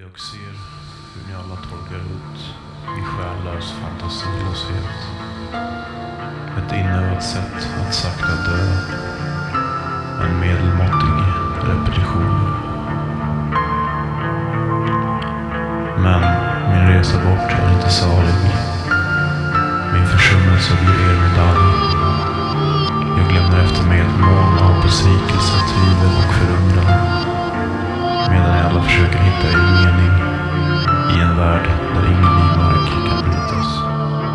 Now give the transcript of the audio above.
Jag ser hur ni alla torkar ut i själlös fantasilöshet. Ett inövat sätt att sakta dö. En medelmåttig repetition. Men min resa bort är inte salig. Min försummelse blir er medalj. Jag lämnar efter mig ett moln av besvikelse, tvivel och förundran. Medan ni alla försöker hitta er Padre, em nome que cabritas.